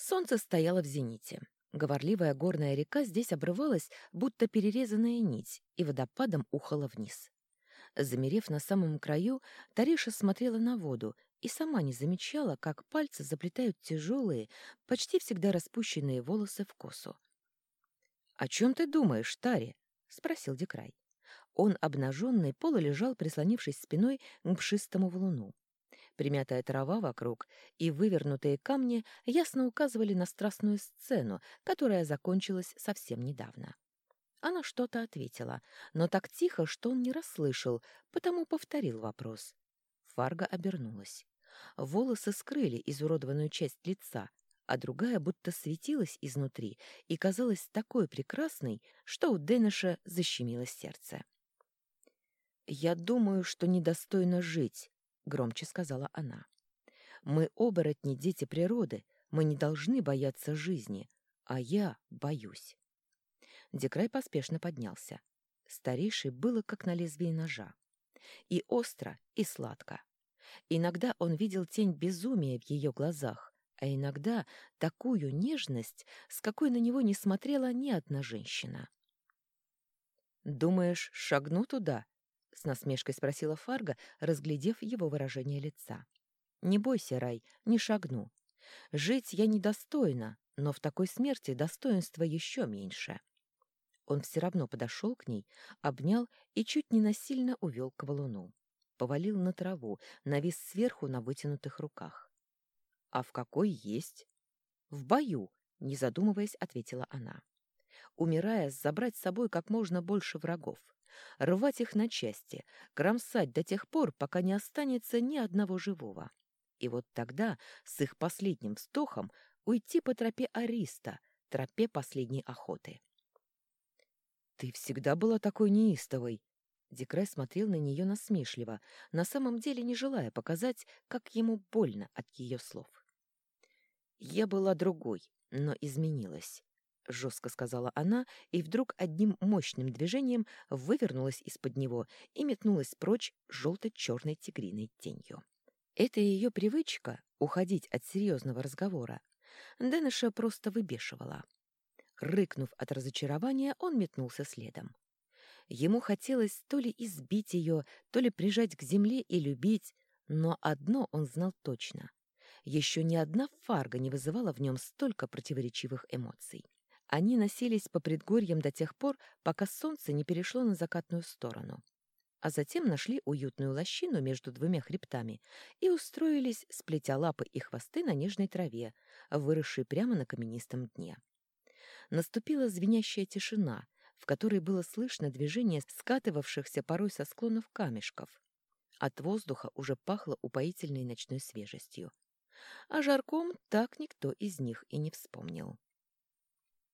Солнце стояло в зените. Говорливая горная река здесь обрывалась, будто перерезанная нить, и водопадом ухала вниз. Замерев на самом краю, Тариша смотрела на воду и сама не замечала, как пальцы заплетают тяжелые, почти всегда распущенные волосы в косу. «О чем ты думаешь, Тари?» — спросил Декрай. Он, обнаженный, полулежал, прислонившись спиной к мшистому валуну. Примятая трава вокруг и вывернутые камни ясно указывали на страстную сцену, которая закончилась совсем недавно. Она что-то ответила, но так тихо, что он не расслышал, потому повторил вопрос. Фарга обернулась. Волосы скрыли изуродованную часть лица, а другая будто светилась изнутри и казалась такой прекрасной, что у Дэниша защемило сердце. «Я думаю, что недостойно жить», громче сказала она. Мы оборотни, дети природы, мы не должны бояться жизни, а я боюсь. Декрай поспешно поднялся. Старейший было как на лезвии ножа. И остро, и сладко. Иногда он видел тень безумия в ее глазах, а иногда такую нежность, с какой на него не смотрела ни одна женщина. «Думаешь, шагну туда?» С насмешкой спросила Фарга, разглядев его выражение лица. Не бойся, Рай, не шагну. Жить я недостойна, но в такой смерти достоинства еще меньше. Он все равно подошел к ней, обнял и чуть не насильно увел к валуну. Повалил на траву, навис сверху на вытянутых руках. — А в какой есть? — В бою, — не задумываясь, ответила она. Умирая, забрать с собой как можно больше врагов рвать их на части, кромсать до тех пор, пока не останется ни одного живого. И вот тогда, с их последним вздохом, уйти по тропе Ариста, тропе последней охоты. «Ты всегда была такой неистовой!» Дикрай смотрел на нее насмешливо, на самом деле не желая показать, как ему больно от ее слов. «Я была другой, но изменилась. — жестко сказала она, и вдруг одним мощным движением вывернулась из-под него и метнулась прочь желто-черной тигриной тенью. Это ее привычка — уходить от серьезного разговора. Дэныша просто выбешивала. Рыкнув от разочарования, он метнулся следом. Ему хотелось то ли избить ее, то ли прижать к земле и любить, но одно он знал точно. Еще ни одна фарга не вызывала в нем столько противоречивых эмоций. Они носились по предгорьям до тех пор, пока солнце не перешло на закатную сторону. А затем нашли уютную лощину между двумя хребтами и устроились, сплетя лапы и хвосты на нежной траве, выросшей прямо на каменистом дне. Наступила звенящая тишина, в которой было слышно движение скатывавшихся порой со склонов камешков. От воздуха уже пахло упоительной ночной свежестью. А жарком так никто из них и не вспомнил.